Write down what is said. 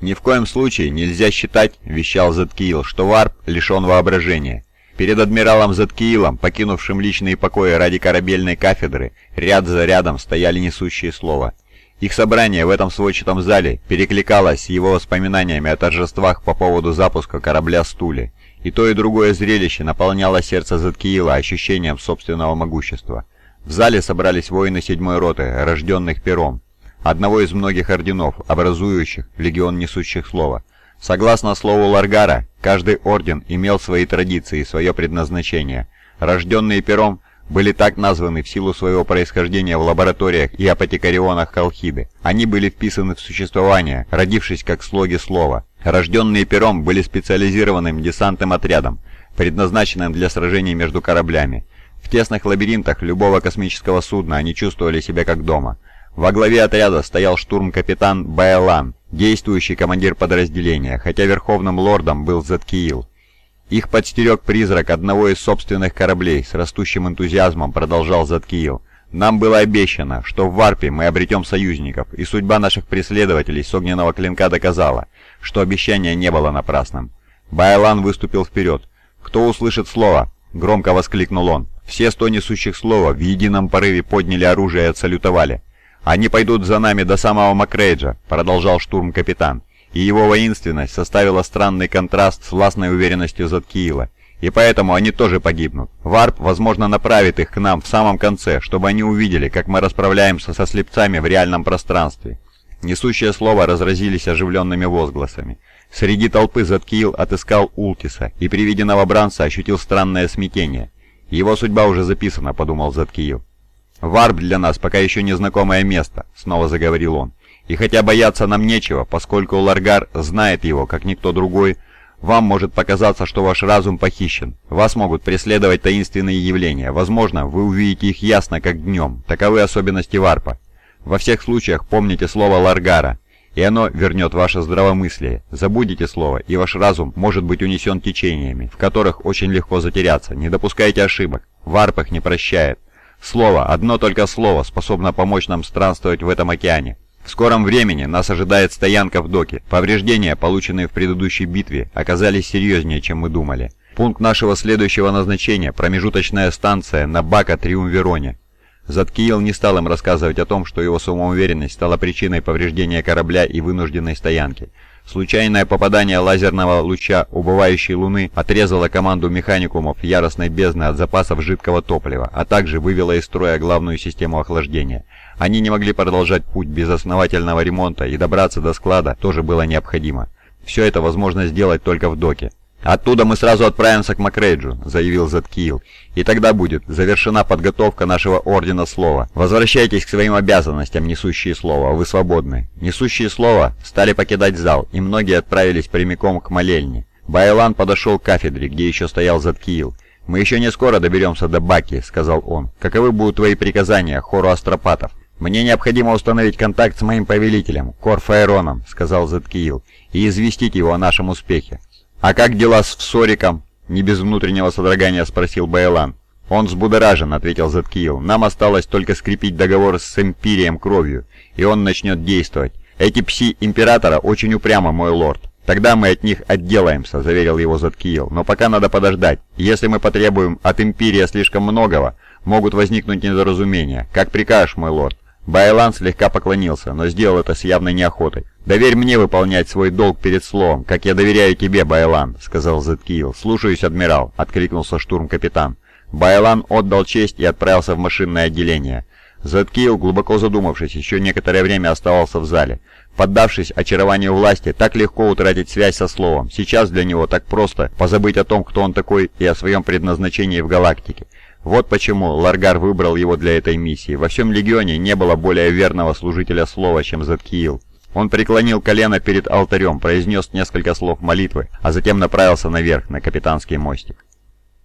«Ни в коем случае нельзя считать, — вещал Заткиил, — что варп лишен воображения. Перед адмиралом Заткиилом, покинувшим личные покои ради корабельной кафедры, ряд за рядом стояли несущие слова. Их собрание в этом сводчатом зале перекликалось с его воспоминаниями о торжествах по поводу запуска корабля «Стули». И то и другое зрелище наполняло сердце Заткиила ощущением собственного могущества. В зале собрались воины седьмой роты, рожденных пером, одного из многих орденов, образующих легион несущих слова. Согласно слову Ларгара, каждый орден имел свои традиции и свое предназначение. Рожденные пером были так названы в силу своего происхождения в лабораториях и апотекарионах Колхиды. Они были вписаны в существование, родившись как слоги слова. Рожденные пером были специализированным десантным отрядом, предназначенным для сражений между кораблями. В тесных лабиринтах любого космического судна они чувствовали себя как дома. Во главе отряда стоял штурм-капитан Байлан, действующий командир подразделения, хотя верховным лордом был Заткиил. Их подстерег призрак одного из собственных кораблей, с растущим энтузиазмом продолжал Заткиил. Нам было обещано, что в Варпе мы обретем союзников, и судьба наших преследователей с огненного клинка доказала, что обещание не было напрасным. Байлан выступил вперед. «Кто услышит слово?» — громко воскликнул он. Все сто несущих слова в едином порыве подняли оружие и отсалютовали. «Они пойдут за нами до самого Макрейджа», — продолжал штурм-капитан. И его воинственность составила странный контраст с властной уверенностью Заткиила. И поэтому они тоже погибнут. Варп, возможно, направит их к нам в самом конце, чтобы они увидели, как мы расправляемся со слепцами в реальном пространстве. Несущее слово разразились оживленными возгласами. Среди толпы Заткиил отыскал Ултиса и при виде новобранца ощутил странное смятение. «Его судьба уже записана», — подумал Заткиил. «Варп для нас пока еще незнакомое место», — снова заговорил он. «И хотя бояться нам нечего, поскольку Ларгар знает его, как никто другой, вам может показаться, что ваш разум похищен. Вас могут преследовать таинственные явления. Возможно, вы увидите их ясно, как днем. Таковы особенности Варпа. Во всех случаях помните слово Ларгара, и оно вернет ваше здравомыслие. Забудете слово, и ваш разум может быть унесен течениями, в которых очень легко затеряться. Не допускайте ошибок. Варп их не прощает. Слово, одно только слово, способно помочь нам странствовать в этом океане. В скором времени нас ожидает стоянка в доке. Повреждения, полученные в предыдущей битве, оказались серьезнее, чем мы думали. Пункт нашего следующего назначения – промежуточная станция на Бака-Триумвероне. Заткиил не стал им рассказывать о том, что его самоуверенность стала причиной повреждения корабля и вынужденной стоянки. Случайное попадание лазерного луча убывающей Луны отрезало команду механикумов яростной бездны от запасов жидкого топлива, а также вывело из строя главную систему охлаждения. Они не могли продолжать путь без основательного ремонта, и добраться до склада тоже было необходимо. Все это возможно сделать только в доке. «Оттуда мы сразу отправимся к Макрейджу», — заявил Заткиил. «И тогда будет завершена подготовка нашего Ордена Слова. Возвращайтесь к своим обязанностям, несущие Слово, вы свободны». Несущие Слово стали покидать зал, и многие отправились прямиком к молельне. Байлан подошел к кафедре, где еще стоял Заткиил. «Мы еще не скоро доберемся до Баки», — сказал он. «Каковы будут твои приказания, хору астропатов?» «Мне необходимо установить контакт с моим повелителем, Корфаэроном», — сказал Заткиил, — «и известить его о нашем успехе. «А как дела с Всориком?» — не без внутреннего содрогания спросил Байлан. «Он взбудоражен», — ответил Заткиил. «Нам осталось только скрепить договор с Империем кровью, и он начнет действовать. Эти пси Императора очень упрямы, мой лорд. Тогда мы от них отделаемся», — заверил его Заткиил. «Но пока надо подождать. Если мы потребуем от Империи слишком многого, могут возникнуть недоразумения. Как прикажешь, мой лорд». Байлан слегка поклонился, но сделал это с явной неохотой. «Доверь мне выполнять свой долг перед словом, как я доверяю тебе, Байлан», — сказал Зеткиил. «Слушаюсь, адмирал», — откликнулся штурм-капитан. Байлан отдал честь и отправился в машинное отделение. Зеткиил, глубоко задумавшись, еще некоторое время оставался в зале. Поддавшись очарованию власти, так легко утратить связь со словом. Сейчас для него так просто позабыть о том, кто он такой и о своем предназначении в галактике. Вот почему Ларгар выбрал его для этой миссии. Во всем Легионе не было более верного служителя слова, чем Заткиил. Он преклонил колено перед алтарем, произнес несколько слов молитвы, а затем направился наверх, на капитанский мостик.